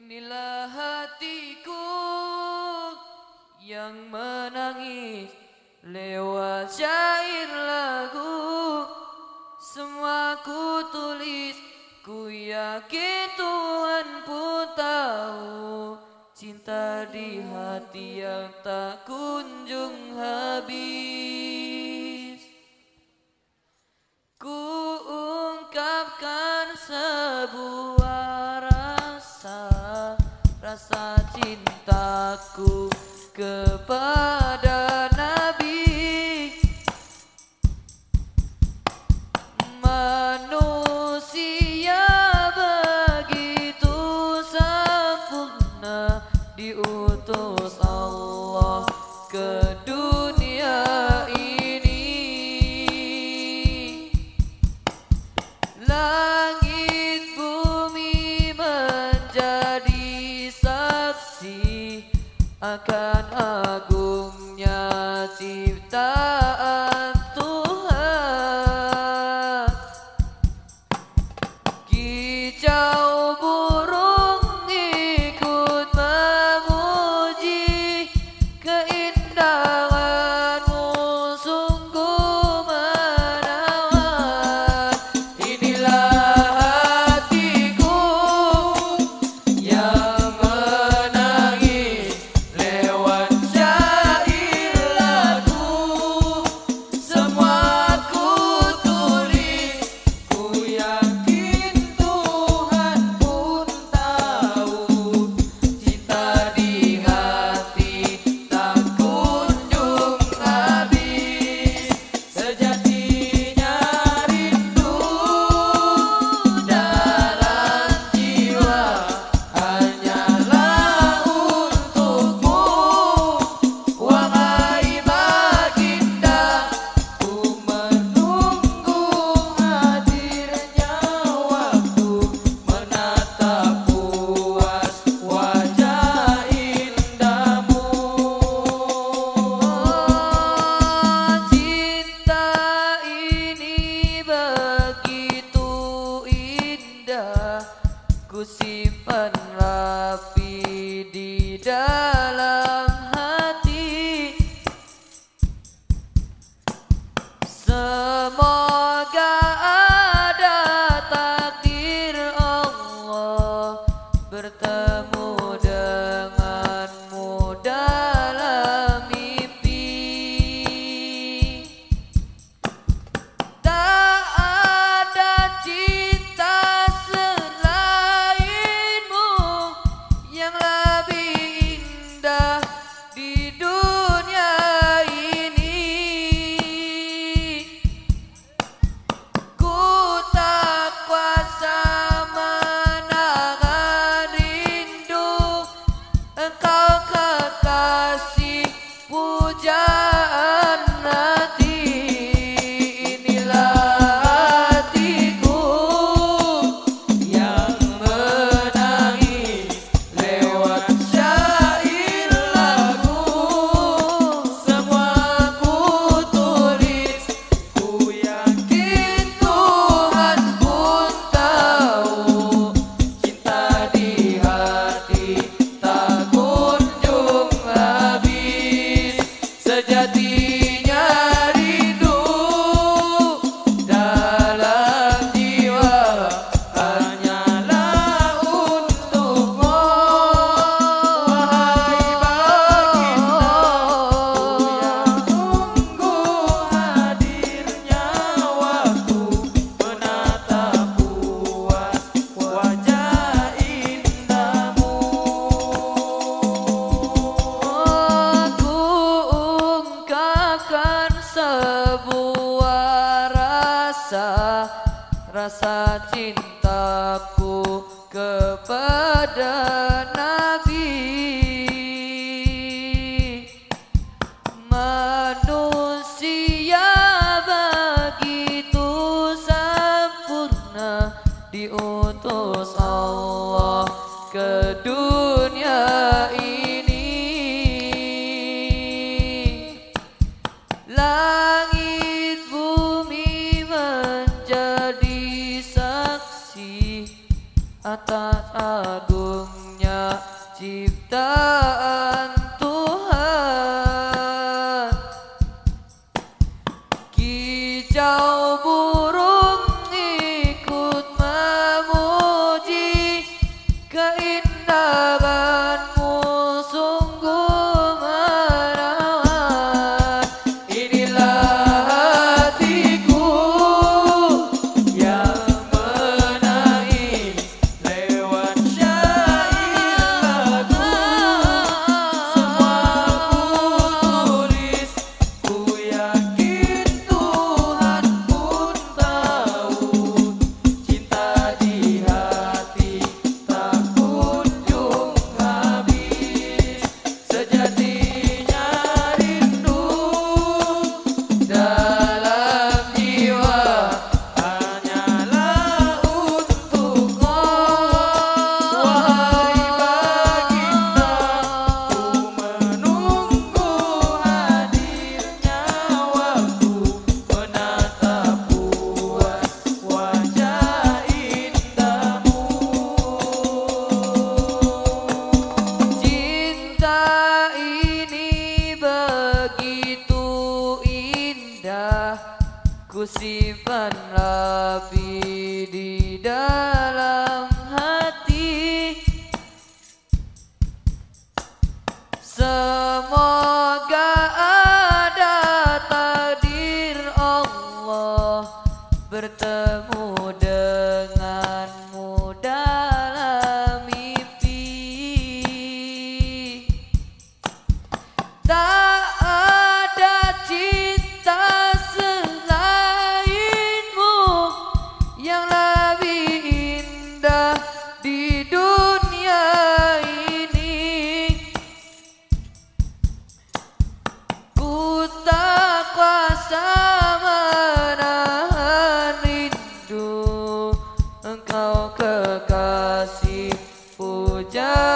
Inilah hatiku yang menangis lewat syair lagu. Semua ku tulis, ku yakin Tuhan pun tahu. Cinta di hati yang tak kunjung habis. Ku ungkapkan sebuah rasa cintaku kepada Nabi. Manusia begitu sempurna diutus Allah. akan aku rasa rasa cintaku kepada Nabi. Manusia begitu sempurna diutus atas agungnya ciptaan the done.